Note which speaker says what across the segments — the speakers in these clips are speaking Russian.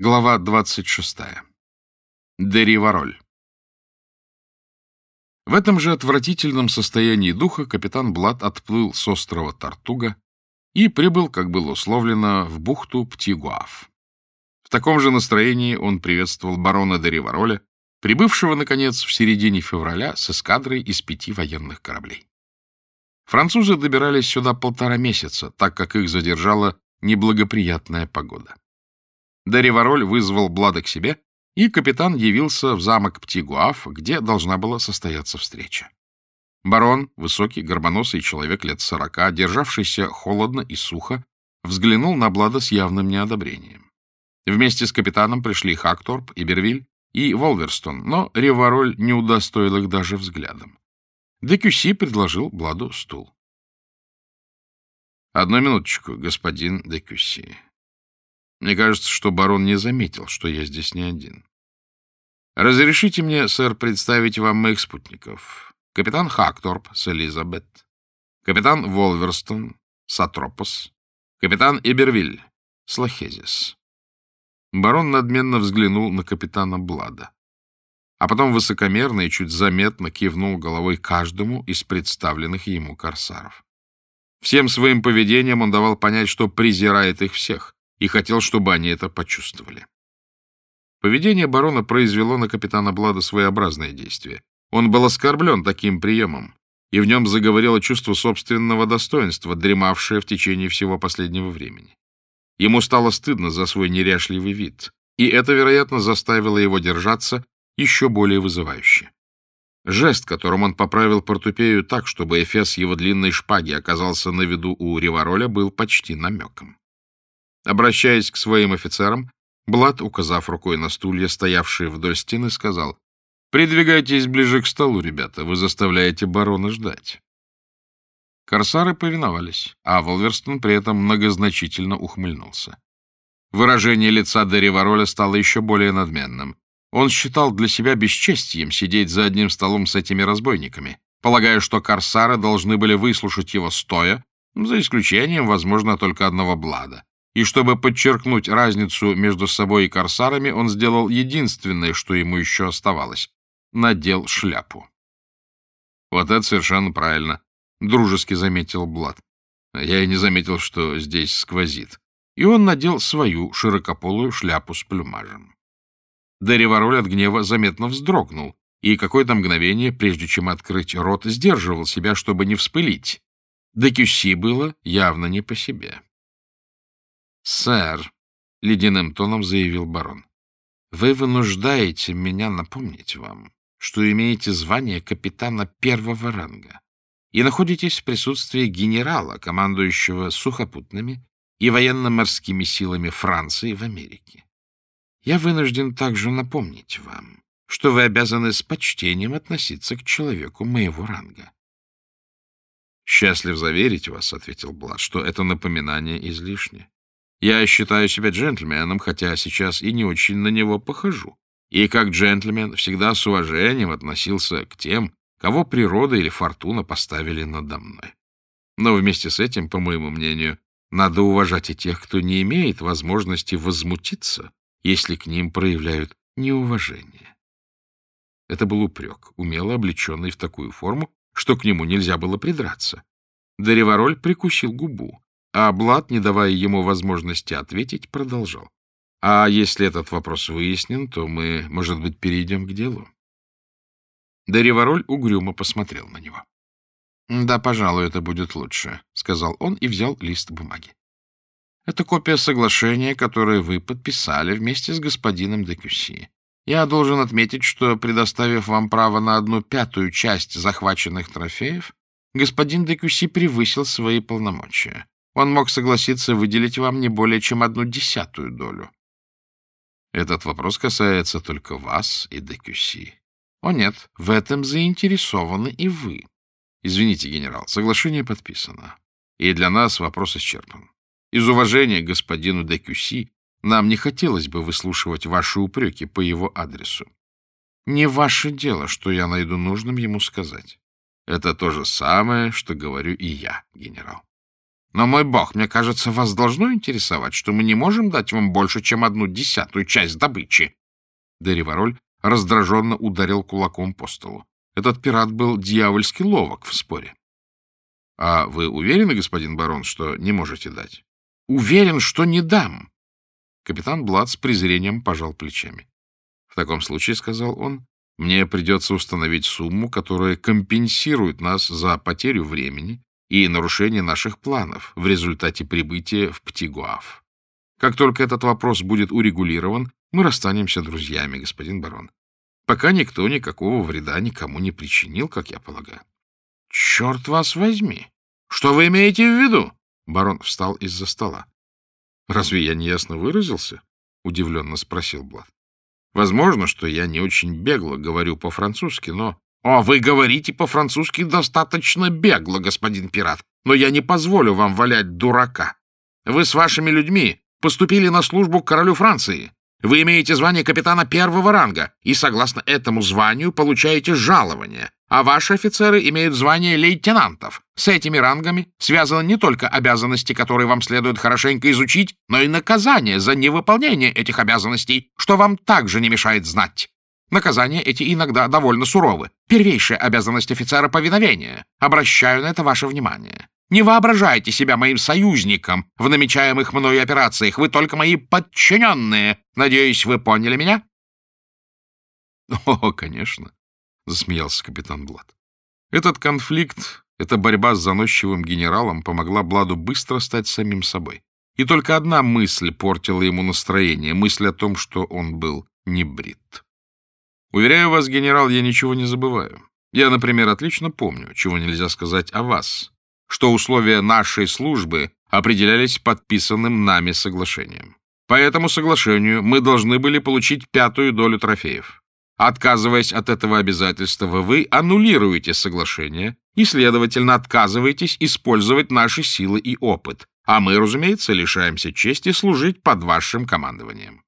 Speaker 1: Глава 26. Деривароль. В этом же отвратительном состоянии духа капитан Блад отплыл с острова Тартуга и прибыл, как было условлено, в бухту Птигуав. В таком же настроении он приветствовал барона Деривароля, прибывшего, наконец, в середине февраля с эскадрой из пяти военных кораблей. Французы добирались сюда полтора месяца, так как их задержала неблагоприятная погода. Деривароль вызвал Блада к себе, и капитан явился в замок Птигуав, где должна была состояться встреча. Барон, высокий, горбоносый человек лет сорока, державшийся холодно и сухо, взглянул на Блада с явным неодобрением. Вместе с капитаном пришли Хакторп, Ибервиль и Волверстон, но Ривароль не удостоил их даже взглядом. Декюси предложил Бладу стул. — Одну минуточку, господин Декюси. Мне кажется, что барон не заметил, что я здесь не один. Разрешите мне, сэр, представить вам моих спутников. Капитан Хакторп с Элизабет, капитан Волверстон с Атропос, капитан Ибервиль с Лохезис. Барон надменно взглянул на капитана Блада, а потом высокомерно и чуть заметно кивнул головой каждому из представленных ему корсаров. Всем своим поведением он давал понять, что презирает их всех, и хотел, чтобы они это почувствовали. Поведение барона произвело на капитана Блада своеобразное действие. Он был оскорблен таким приемом, и в нем заговорило чувство собственного достоинства, дремавшее в течение всего последнего времени. Ему стало стыдно за свой неряшливый вид, и это, вероятно, заставило его держаться еще более вызывающе. Жест, которым он поправил портупею так, чтобы эфес его длинной шпаги оказался на виду у Ривароля, был почти намеком. Обращаясь к своим офицерам, Блад, указав рукой на стулья, стоявшие вдоль стены, сказал, «Придвигайтесь ближе к столу, ребята, вы заставляете барона ждать». Корсары повиновались, а Волверстон при этом многозначительно ухмыльнулся. Выражение лица Деревароля стало еще более надменным. Он считал для себя бесчестием сидеть за одним столом с этими разбойниками, полагая, что корсары должны были выслушать его стоя, за исключением, возможно, только одного Блада и чтобы подчеркнуть разницу между собой и корсарами, он сделал единственное, что ему еще оставалось — надел шляпу. «Вот это совершенно правильно», — дружески заметил Блад. Я и не заметил, что здесь сквозит. И он надел свою широкополую шляпу с плюмажем. Деревароль от гнева заметно вздрогнул, и какое-то мгновение, прежде чем открыть рот, сдерживал себя, чтобы не вспылить. Декюси было явно не по себе. «Сэр», — ледяным тоном заявил барон, — «вы вынуждаете меня напомнить вам, что имеете звание капитана первого ранга и находитесь в присутствии генерала, командующего сухопутными и военно-морскими силами Франции в Америке. Я вынужден также напомнить вам, что вы обязаны с почтением относиться к человеку моего ранга. «Счастлив заверить вас», — ответил Блад, — «что это напоминание излишне. Я считаю себя джентльменом, хотя сейчас и не очень на него похожу. И как джентльмен всегда с уважением относился к тем, кого природа или фортуна поставили надо мной. Но вместе с этим, по моему мнению, надо уважать и тех, кто не имеет возможности возмутиться, если к ним проявляют неуважение. Это был упрек, умело облеченный в такую форму, что к нему нельзя было придраться. Деревароль прикусил губу а Блад, не давая ему возможности ответить, продолжал. А если этот вопрос выяснен, то мы, может быть, перейдем к делу. Деревароль угрюмо посмотрел на него. — Да, пожалуй, это будет лучше, — сказал он и взял лист бумаги. — Это копия соглашения, которое вы подписали вместе с господином Декюси. Я должен отметить, что, предоставив вам право на одну пятую часть захваченных трофеев, господин Декюси превысил свои полномочия. Он мог согласиться выделить вам не более чем одну десятую долю. Этот вопрос касается только вас и Декюси. О нет, в этом заинтересованы и вы. Извините, генерал, соглашение подписано. И для нас вопрос исчерпан. Из уважения к господину Декюси нам не хотелось бы выслушивать ваши упреки по его адресу. Не ваше дело, что я найду нужным ему сказать. Это то же самое, что говорю и я, генерал. Но, мой бог, мне кажется, вас должно интересовать, что мы не можем дать вам больше, чем одну десятую часть добычи. Деривароль раздраженно ударил кулаком по столу. Этот пират был дьявольски ловок в споре. — А вы уверены, господин барон, что не можете дать? — Уверен, что не дам. Капитан Блад с презрением пожал плечами. — В таком случае, — сказал он, — мне придется установить сумму, которая компенсирует нас за потерю времени и нарушение наших планов в результате прибытия в Птигуав. Как только этот вопрос будет урегулирован, мы расстанемся друзьями, господин барон. Пока никто никакого вреда никому не причинил, как я полагаю. — Черт вас возьми! Что вы имеете в виду? Барон встал из-за стола. — Разве я неясно выразился? — удивленно спросил Блад. — Возможно, что я не очень бегло говорю по-французски, но «О, вы говорите по-французски достаточно бегло, господин пират, но я не позволю вам валять дурака. Вы с вашими людьми поступили на службу к королю Франции. Вы имеете звание капитана первого ранга и, согласно этому званию, получаете жалование, а ваши офицеры имеют звание лейтенантов. С этими рангами связаны не только обязанности, которые вам следует хорошенько изучить, но и наказание за невыполнение этих обязанностей, что вам также не мешает знать. Наказания эти иногда довольно суровы. Первейшая обязанность офицера — повиновение. Обращаю на это ваше внимание. Не воображайте себя моим союзником в намечаемых мною операциях. Вы только мои подчиненные. Надеюсь, вы поняли меня? — О, конечно, — засмеялся капитан Блад. Этот конфликт, эта борьба с заносчивым генералом помогла Бладу быстро стать самим собой. И только одна мысль портила ему настроение, мысль о том, что он был не брит. Уверяю вас, генерал, я ничего не забываю. Я, например, отлично помню, чего нельзя сказать о вас, что условия нашей службы определялись подписанным нами соглашением. По этому соглашению мы должны были получить пятую долю трофеев. Отказываясь от этого обязательства, вы аннулируете соглашение и, следовательно, отказываетесь использовать наши силы и опыт, а мы, разумеется, лишаемся чести служить под вашим командованием.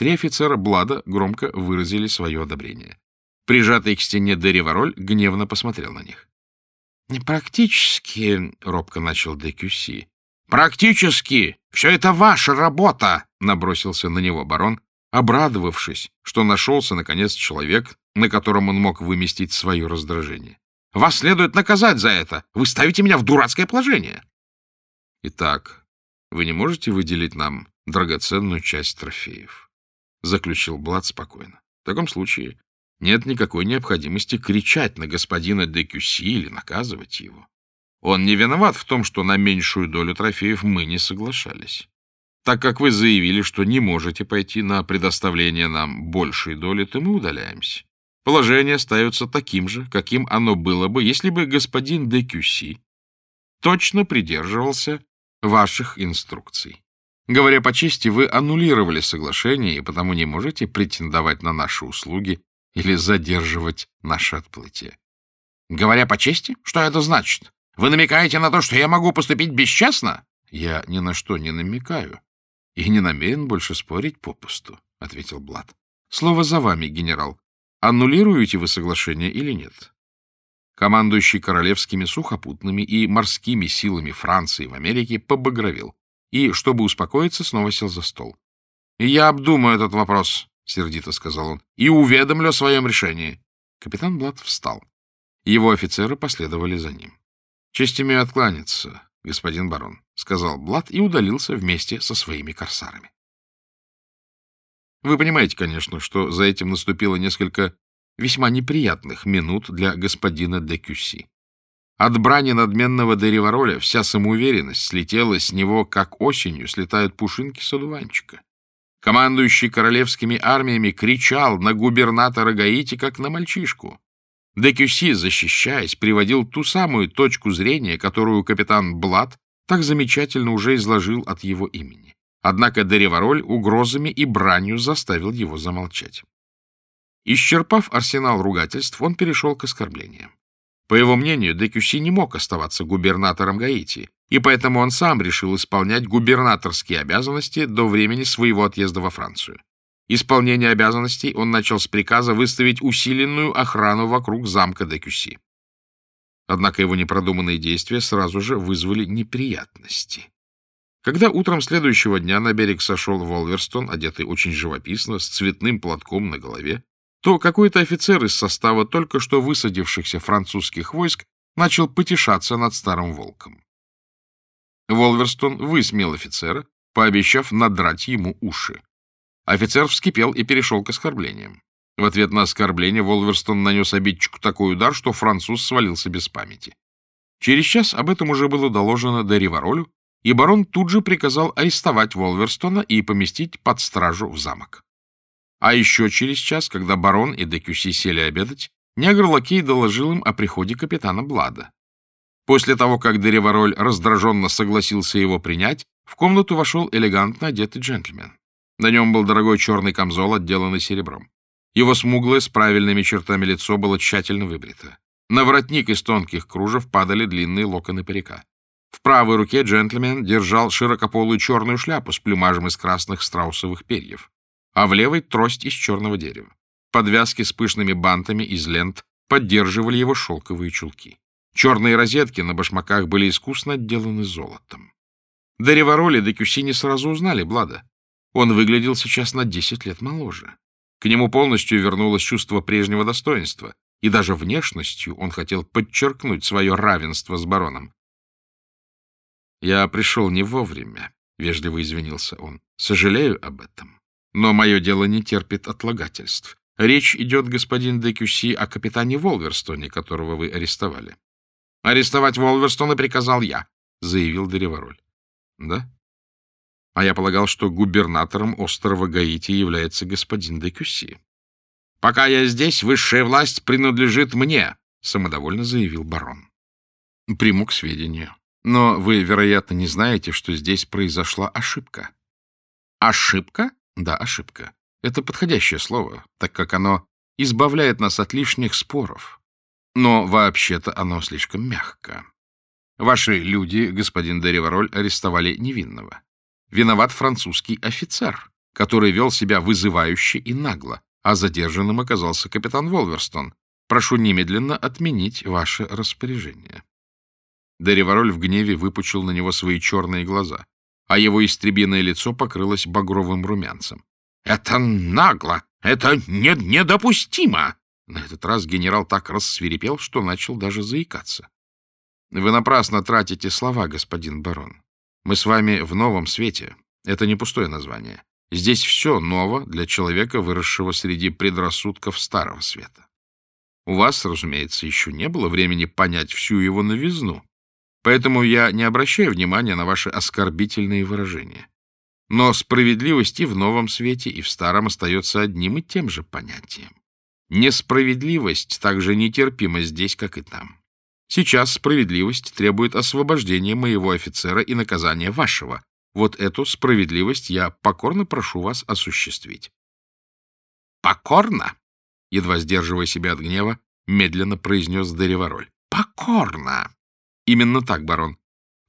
Speaker 1: Три офицера Блада громко выразили свое одобрение. Прижатый к стене Деривароль гневно посмотрел на них. — Практически, — робко начал Декюси. — Практически! Все это ваша работа! — набросился на него барон, обрадовавшись, что нашелся, наконец, человек, на котором он мог выместить свое раздражение. — Вас следует наказать за это! Вы ставите меня в дурацкое положение! — Итак, вы не можете выделить нам драгоценную часть трофеев? — заключил Блад спокойно. — В таком случае нет никакой необходимости кричать на господина де Кюси или наказывать его. Он не виноват в том, что на меньшую долю трофеев мы не соглашались. Так как вы заявили, что не можете пойти на предоставление нам большей доли, то мы удаляемся. Положение остается таким же, каким оно было бы, если бы господин де Кюси точно придерживался ваших инструкций. Говоря по чести, вы аннулировали соглашение и потому не можете претендовать на наши услуги или задерживать наше отплытие. Говоря по чести? Что это значит? Вы намекаете на то, что я могу поступить бесчестно? Я ни на что не намекаю и не намерен больше спорить попусту, — ответил Блад. Слово за вами, генерал. Аннулируете вы соглашение или нет? Командующий королевскими сухопутными и морскими силами Франции в Америке побагровел и, чтобы успокоиться, снова сел за стол. — Я обдумаю этот вопрос, — сердито сказал он, — и уведомлю о своем решении. Капитан Блад встал. Его офицеры последовали за ним. — Честь имею откланяться, господин барон, — сказал Блад и удалился вместе со своими корсарами. Вы понимаете, конечно, что за этим наступило несколько весьма неприятных минут для господина де Кюси. От брани надменного Деривароля вся самоуверенность слетела с него, как осенью слетают пушинки с одуванчика. Командующий королевскими армиями кричал на губернатора Гаити, как на мальчишку. Декюси, защищаясь, приводил ту самую точку зрения, которую капитан Блад так замечательно уже изложил от его имени. Однако Деревароль угрозами и бранью заставил его замолчать. Исчерпав арсенал ругательств, он перешел к оскорблениям. По его мнению, Декюси не мог оставаться губернатором Гаити, и поэтому он сам решил исполнять губернаторские обязанности до времени своего отъезда во Францию. Исполнение обязанностей он начал с приказа выставить усиленную охрану вокруг замка Декюси. Однако его непродуманные действия сразу же вызвали неприятности. Когда утром следующего дня на берег сошел Волверстон, одетый очень живописно, с цветным платком на голове, то какой-то офицер из состава только что высадившихся французских войск начал потешаться над старым волком. Волверстон высмеял офицера, пообещав надрать ему уши. Офицер вскипел и перешел к оскорблениям. В ответ на оскорбление Волверстон нанес обидчику такой удар, что француз свалился без памяти. Через час об этом уже было доложено до Риваролю, и барон тут же приказал арестовать Волверстона и поместить под стражу в замок. А еще через час, когда барон и Декюси сели обедать, негр-лакей доложил им о приходе капитана Блада. После того, как Деревароль раздраженно согласился его принять, в комнату вошел элегантно одетый джентльмен. На нем был дорогой черный камзол, отделанный серебром. Его смуглое с правильными чертами лицо было тщательно выбрито. На воротник из тонких кружев падали длинные локоны парика. В правой руке джентльмен держал широкополую черную шляпу с плюмажем из красных страусовых перьев, а в левой — трость из черного дерева. Подвязки с пышными бантами из лент поддерживали его шелковые чулки. Черные розетки на башмаках были искусно отделаны золотом. До Ревороли до Кюсини сразу узнали Блада. Он выглядел сейчас на десять лет моложе. К нему полностью вернулось чувство прежнего достоинства, и даже внешностью он хотел подчеркнуть свое равенство с бароном. «Я пришел не вовремя», — вежливо извинился он. «Сожалею об этом. Но мое дело не терпит отлагательств. Речь идет, господин де Кюси, о капитане Волверстоне, которого вы арестовали». «Арестовать Волверстона приказал я», — заявил Деревароль. «Да? А я полагал, что губернатором острова Гаити является господин де Кюсси. — Пока я здесь, высшая власть принадлежит мне, — самодовольно заявил барон. — Приму к сведению. Но вы, вероятно, не знаете, что здесь произошла ошибка. — Ошибка? Да, ошибка. Это подходящее слово, так как оно избавляет нас от лишних споров. Но вообще-то оно слишком мягко. Ваши люди, господин Деревароль, арестовали невинного виноват французский офицер, который вел себя вызывающе и нагло, а задержанным оказался капитан Волверстон. Прошу немедленно отменить ваше распоряжение. Деревароль в гневе выпучил на него свои черные глаза, а его истребиное лицо покрылось багровым румянцем. — Это нагло! Это не недопустимо! На этот раз генерал так рассверепел, что начал даже заикаться. — Вы напрасно тратите слова, господин барон. Мы с вами в новом свете. Это не пустое название. Здесь все ново для человека, выросшего среди предрассудков старого света. У вас, разумеется, еще не было времени понять всю его новизну, поэтому я не обращаю внимания на ваши оскорбительные выражения. Но справедливость и в новом свете, и в старом остается одним и тем же понятием. Несправедливость так же нетерпима здесь, как и там. Сейчас справедливость требует освобождения моего офицера и наказания вашего. Вот эту справедливость я покорно прошу вас осуществить. — Покорно? — едва сдерживая себя от гнева, медленно произнес Деревароль. — Покорно! — Именно так, барон.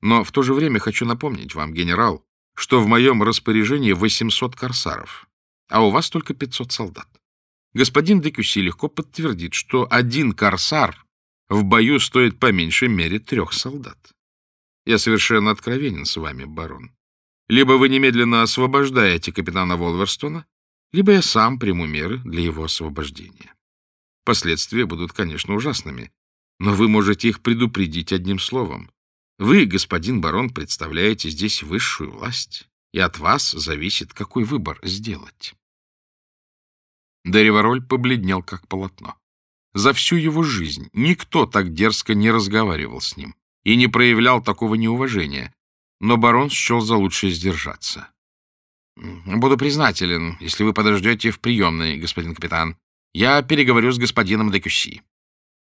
Speaker 1: Но в то же время хочу напомнить вам, генерал, что в моем распоряжении 800 корсаров, а у вас только 500 солдат. Господин Декюси легко подтвердит, что один корсар в бою стоит по меньшей мере трех солдат. Я совершенно откровенен с вами, барон. Либо вы немедленно освобождаете капитана Волверстона, либо я сам приму меры для его освобождения. Последствия будут, конечно, ужасными, но вы можете их предупредить одним словом. Вы, господин барон, представляете здесь высшую власть, и от вас зависит, какой выбор сделать. Деревароль побледнел, как полотно. За всю его жизнь никто так дерзко не разговаривал с ним и не проявлял такого неуважения, но барон счел за лучшее сдержаться. — Буду признателен, если вы подождете в приемной, господин капитан. Я переговорю с господином Декюси.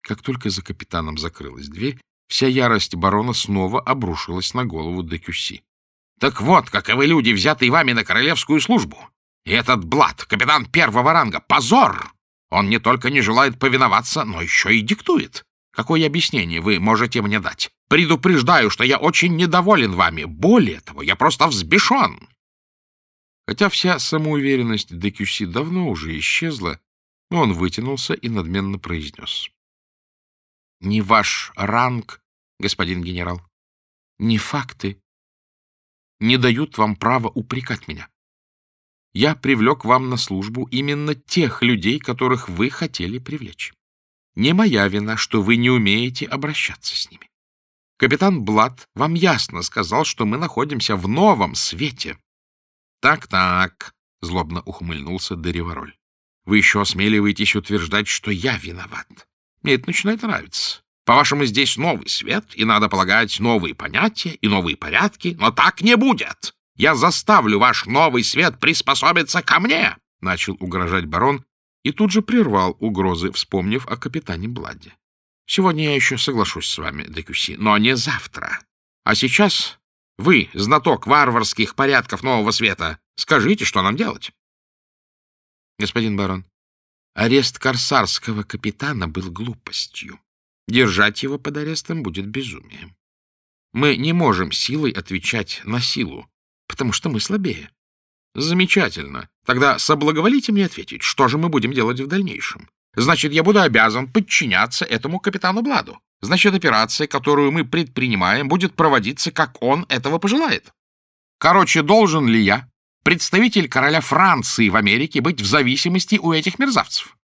Speaker 1: Как только за капитаном закрылась дверь, вся ярость барона снова обрушилась на голову Декюси. — Так вот, каковы люди, взятые вами на королевскую службу! И этот Блад, капитан первого ранга, позор! Он не только не желает повиноваться, но еще и диктует. Какое объяснение вы можете мне дать? Предупреждаю, что я очень недоволен вами. Более того, я просто взбешен. Хотя вся самоуверенность Декюси давно уже исчезла, он вытянулся и надменно произнес. Ни ваш ранг, господин генерал, ни факты не дают вам права упрекать меня. Я привлек вам на службу именно тех людей, которых вы хотели привлечь. Не моя вина, что вы не умеете обращаться с ними. Капитан Блад вам ясно сказал, что мы находимся в новом свете. Так-так, — злобно ухмыльнулся Деревороль. Вы еще осмеливаетесь утверждать, что я виноват. Мне это начинает нравиться. По-вашему, здесь новый свет, и, надо полагать, новые понятия и новые порядки, но так не будет. Я заставлю ваш новый свет приспособиться ко мне, — начал угрожать барон и тут же прервал угрозы, вспомнив о капитане Бладе. Сегодня я еще соглашусь с вами, Декюси, но не завтра. А сейчас вы, знаток варварских порядков нового света, скажите, что нам делать? Господин барон, арест корсарского капитана был глупостью. Держать его под арестом будет безумием. Мы не можем силой отвечать на силу, потому что мы слабее. Замечательно. Тогда соблаговолите мне ответить, что же мы будем делать в дальнейшем. Значит, я буду обязан подчиняться этому капитану Бладу. Значит, операция, которую мы предпринимаем, будет проводиться, как он этого пожелает. Короче, должен ли я, представитель короля Франции в Америке, быть в зависимости у этих мерзавцев?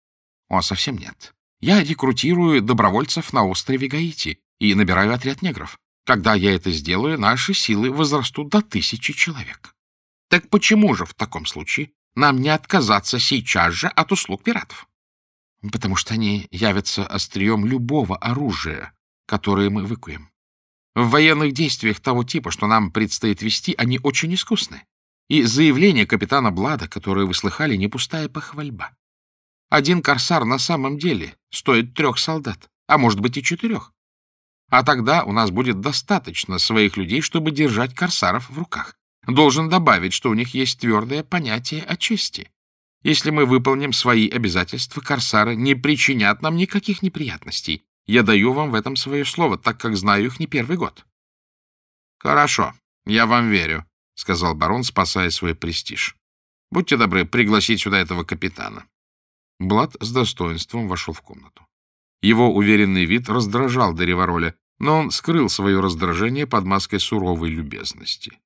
Speaker 1: О, совсем нет. Я рекрутирую добровольцев на острове Гаити и набираю отряд негров. Когда я это сделаю, наши силы возрастут до тысячи человек. Так почему же в таком случае нам не отказаться сейчас же от услуг пиратов? Потому что они явятся острием любого оружия, которое мы выкуем. В военных действиях того типа, что нам предстоит вести, они очень искусны. И заявление капитана Блада, которое вы слыхали, не пустая похвальба. Один корсар на самом деле стоит трех солдат, а может быть и четырех. А тогда у нас будет достаточно своих людей, чтобы держать корсаров в руках. Должен добавить, что у них есть твердое понятие о чести. Если мы выполним свои обязательства, корсары не причинят нам никаких неприятностей. Я даю вам в этом свое слово, так как знаю их не первый год. — Хорошо, я вам верю, — сказал барон, спасая свой престиж. — Будьте добры пригласить сюда этого капитана. Блад с достоинством вошел в комнату. Его уверенный вид раздражал Деревороля, но он скрыл свое раздражение под маской суровой любезности.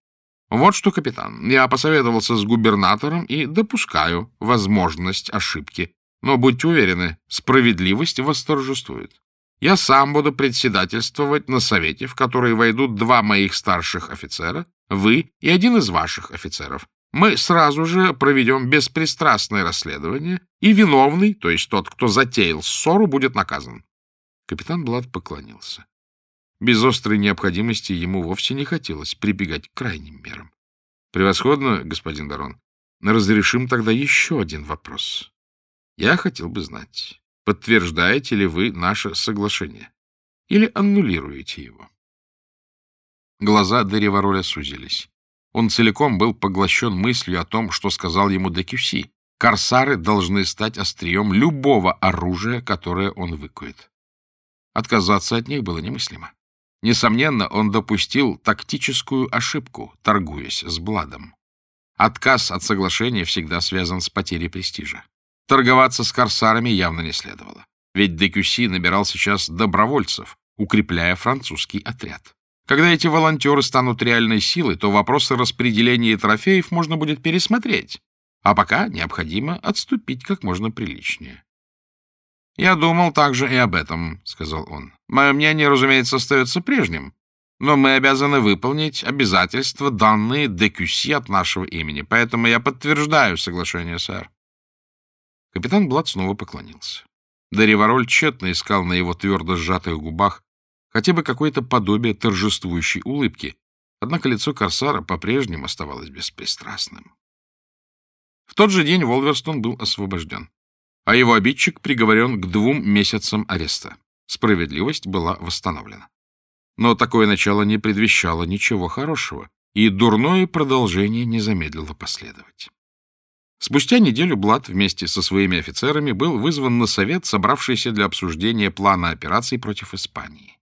Speaker 1: «Вот что, капитан, я посоветовался с губернатором и допускаю возможность ошибки. Но будьте уверены, справедливость восторжествует. Я сам буду председательствовать на совете, в который войдут два моих старших офицера, вы и один из ваших офицеров мы сразу же проведем беспристрастное расследование, и виновный, то есть тот, кто затеял ссору, будет наказан. Капитан Блад поклонился. Без острой необходимости ему вовсе не хотелось прибегать к крайним мерам. Превосходно, господин барон. Разрешим тогда еще один вопрос. Я хотел бы знать, подтверждаете ли вы наше соглашение или аннулируете его? Глаза Деревороля сузились. Он целиком был поглощен мыслью о том, что сказал ему Декюси. Корсары должны стать острием любого оружия, которое он выкует. Отказаться от них было немыслимо. Несомненно, он допустил тактическую ошибку, торгуясь с Бладом. Отказ от соглашения всегда связан с потерей престижа. Торговаться с корсарами явно не следовало. Ведь Декюси набирал сейчас добровольцев, укрепляя французский отряд. Когда эти волонтеры станут реальной силой, то вопросы распределения трофеев можно будет пересмотреть, а пока необходимо отступить как можно приличнее. «Я думал также и об этом», — сказал он. «Мое мнение, разумеется, остается прежним, но мы обязаны выполнить обязательства, данные Декюси от нашего имени, поэтому я подтверждаю соглашение, сэр». Капитан Блад снова поклонился. Даривароль тщетно искал на его твердо сжатых губах хотя бы какое-то подобие торжествующей улыбки, однако лицо Корсара по-прежнему оставалось беспристрастным. В тот же день Волверстон был освобожден, а его обидчик приговорен к двум месяцам ареста. Справедливость была восстановлена. Но такое начало не предвещало ничего хорошего, и дурное продолжение не замедлило последовать. Спустя неделю Блад вместе со своими офицерами был вызван на совет, собравшийся для обсуждения плана операций против Испании.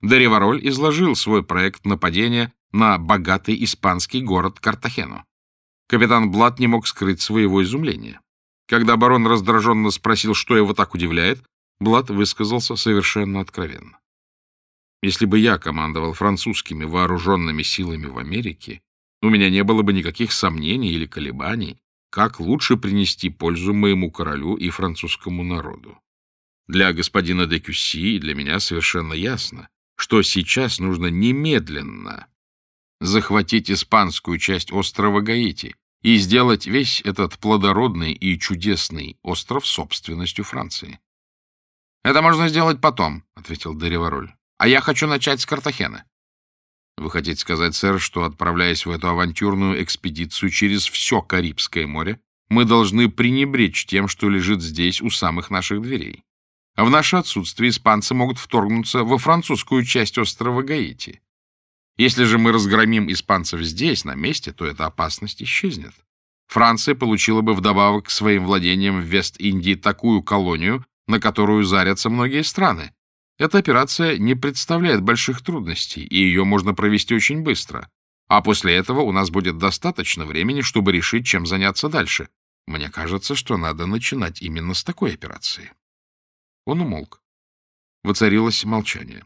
Speaker 1: Деревароль изложил свой проект нападения на богатый испанский город Картахену. Капитан Блат не мог скрыть своего изумления. Когда барон раздраженно спросил, что его так удивляет, Блад высказался совершенно откровенно. Если бы я командовал французскими вооруженными силами в Америке, у меня не было бы никаких сомнений или колебаний, как лучше принести пользу моему королю и французскому народу. Для господина де Кюсси и для меня совершенно ясно, что сейчас нужно немедленно захватить испанскую часть острова Гаити и сделать весь этот плодородный и чудесный остров собственностью Франции. — Это можно сделать потом, — ответил Деревароль. — А я хочу начать с Картахена. — Вы хотите сказать, сэр, что, отправляясь в эту авантюрную экспедицию через все Карибское море, мы должны пренебречь тем, что лежит здесь у самых наших дверей? А в наше отсутствие испанцы могут вторгнуться во французскую часть острова Гаити. Если же мы разгромим испанцев здесь, на месте, то эта опасность исчезнет. Франция получила бы вдобавок к своим владениям в Вест-Индии такую колонию, на которую зарятся многие страны. Эта операция не представляет больших трудностей, и ее можно провести очень быстро. А после этого у нас будет достаточно времени, чтобы решить, чем заняться дальше. Мне кажется, что надо начинать именно с такой операции. Он умолк. Воцарилось молчание.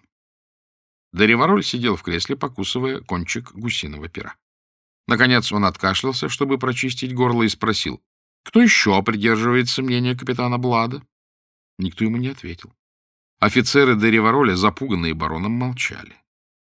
Speaker 1: Деревароль сидел в кресле, покусывая кончик гусиного пера. Наконец он откашлялся, чтобы прочистить горло, и спросил, кто еще придерживается мнения капитана Блада? Никто ему не ответил. Офицеры де Ривароля, запуганные бароном, молчали.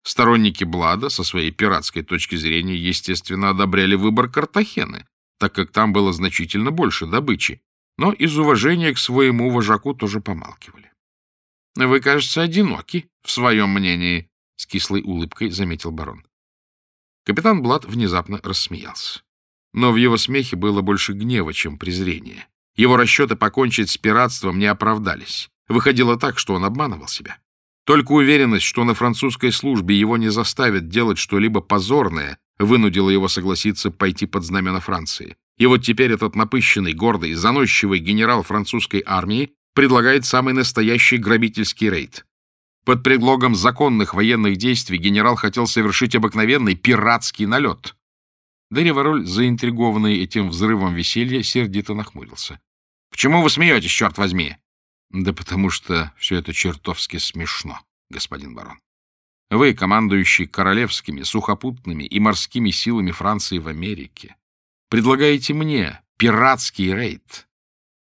Speaker 1: Сторонники Блада, со своей пиратской точки зрения, естественно, одобряли выбор Картахены, так как там было значительно больше добычи, но из уважения к своему вожаку тоже помалкивали. — Вы, кажется, одиноки в своем мнении, — с кислой улыбкой заметил барон. Капитан Блад внезапно рассмеялся. Но в его смехе было больше гнева, чем презрения. Его расчеты покончить с пиратством не оправдались. Выходило так, что он обманывал себя. Только уверенность, что на французской службе его не заставят делать что-либо позорное, вынудила его согласиться пойти под знамена Франции. И вот теперь этот напыщенный, гордый, заносчивый генерал французской армии предлагает самый настоящий грабительский рейд. Под предлогом законных военных действий генерал хотел совершить обыкновенный пиратский налет. Деревароль, заинтригованный этим взрывом веселья, сердито нахмурился. Почему вы смеетесь, черт возьми? Да потому что все это чертовски смешно, господин барон. Вы, командующий королевскими, сухопутными и морскими силами Франции в Америке, предлагаете мне пиратский рейд,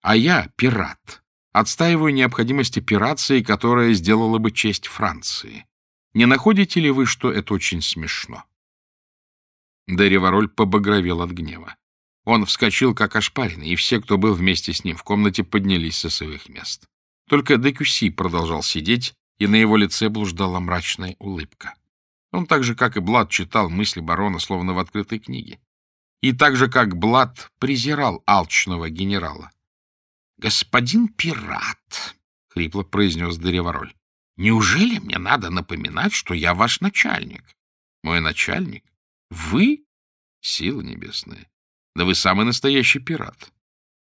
Speaker 1: а я пират. Отстаиваю необходимость операции, которая сделала бы честь Франции. Не находите ли вы, что это очень смешно? Деревароль побагровел от гнева. Он вскочил, как ошпаренный, и все, кто был вместе с ним в комнате, поднялись со своих мест. Только Декюси продолжал сидеть, и на его лице блуждала мрачная улыбка. Он так же, как и Блад, читал мысли барона, словно в открытой книге. И так же, как Блад, презирал алчного генерала. — Господин пират, — хрипло произнес Деревароль, — неужели мне надо напоминать, что я ваш начальник? — Мой начальник? Вы? Сила небесная. Да вы самый настоящий пират.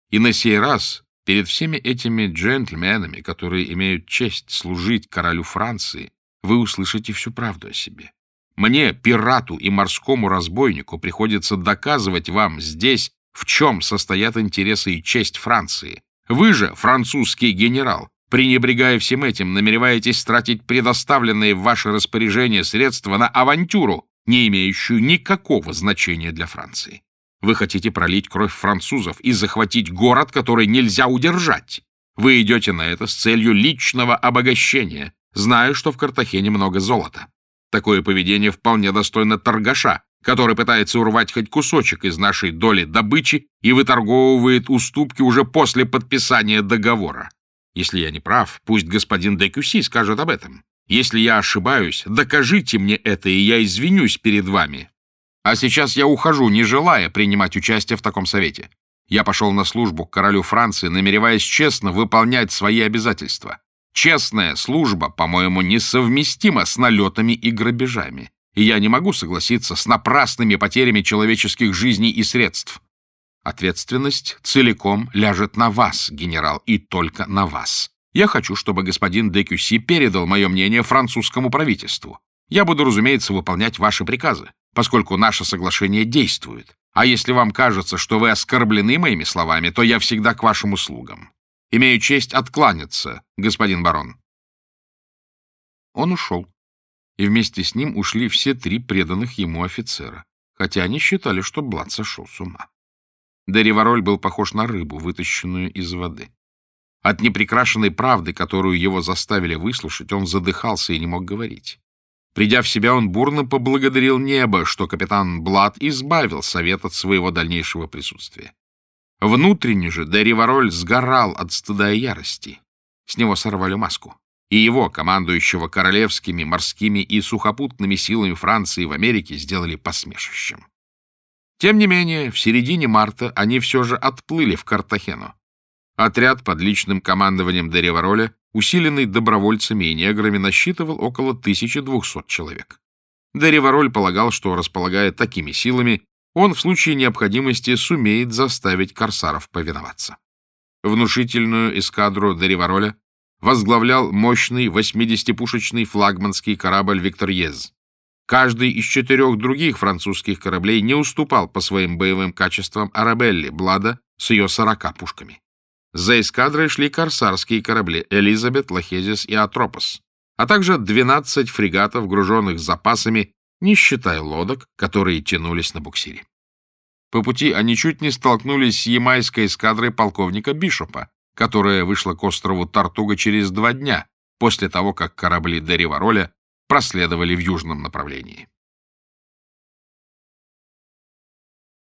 Speaker 1: И на сей раз перед всеми этими джентльменами, которые имеют честь служить королю Франции, вы услышите всю правду о себе. Мне, пирату и морскому разбойнику, приходится доказывать вам здесь, в чем состоят интересы и честь Франции. Вы же, французский генерал, пренебрегая всем этим, намереваетесь тратить предоставленные в ваше распоряжение средства на авантюру, не имеющую никакого значения для Франции. Вы хотите пролить кровь французов и захватить город, который нельзя удержать. Вы идете на это с целью личного обогащения, зная, что в Картахене много золота. Такое поведение вполне достойно торгаша, который пытается урвать хоть кусочек из нашей доли добычи и выторговывает уступки уже после подписания договора. Если я не прав, пусть господин Декюси скажет об этом. Если я ошибаюсь, докажите мне это, и я извинюсь перед вами. А сейчас я ухожу, не желая принимать участие в таком совете. Я пошел на службу к королю Франции, намереваясь честно выполнять свои обязательства. Честная служба, по-моему, несовместима с налетами и грабежами. И я не могу согласиться с напрасными потерями человеческих жизней и средств. Ответственность целиком ляжет на вас, генерал, и только на вас. Я хочу, чтобы господин де Кюси передал мое мнение французскому правительству. Я буду, разумеется, выполнять ваши приказы поскольку наше соглашение действует. А если вам кажется, что вы оскорблены моими словами, то я всегда к вашим услугам. Имею честь откланяться, господин барон. Он ушел, и вместе с ним ушли все три преданных ему офицера, хотя они считали, что Блад сошел с ума. Деривароль был похож на рыбу, вытащенную из воды. От непрекрашенной правды, которую его заставили выслушать, он задыхался и не мог говорить. Придя в себя, он бурно поблагодарил небо, что капитан Блад избавил совет от своего дальнейшего присутствия. Внутренне же Дерри Вороль сгорал от стыда и ярости. С него сорвали маску. И его, командующего королевскими, морскими и сухопутными силами Франции в Америке, сделали посмешищем. Тем не менее, в середине марта они все же отплыли в Картахену. Отряд под личным командованием Дерри Вороля, усиленный добровольцами и неграми, насчитывал около 1200 человек. Дерри Вороль полагал, что, располагая такими силами, он в случае необходимости сумеет заставить корсаров повиноваться. Внушительную эскадру Деривароля возглавлял мощный 80-пушечный флагманский корабль «Викторьез». Каждый из четырех других французских кораблей не уступал по своим боевым качествам Арабелле, Блада, с ее 40 пушками. За эскадрой шли корсарские корабли «Элизабет», «Лохезис» и «Атропос», а также 12 фрегатов, груженных запасами не считая лодок, которые тянулись на буксире. По пути они чуть не столкнулись с ямайской эскадрой полковника Бишопа, которая вышла к острову Тартуга через два дня после того, как корабли Деривароля проследовали в южном направлении.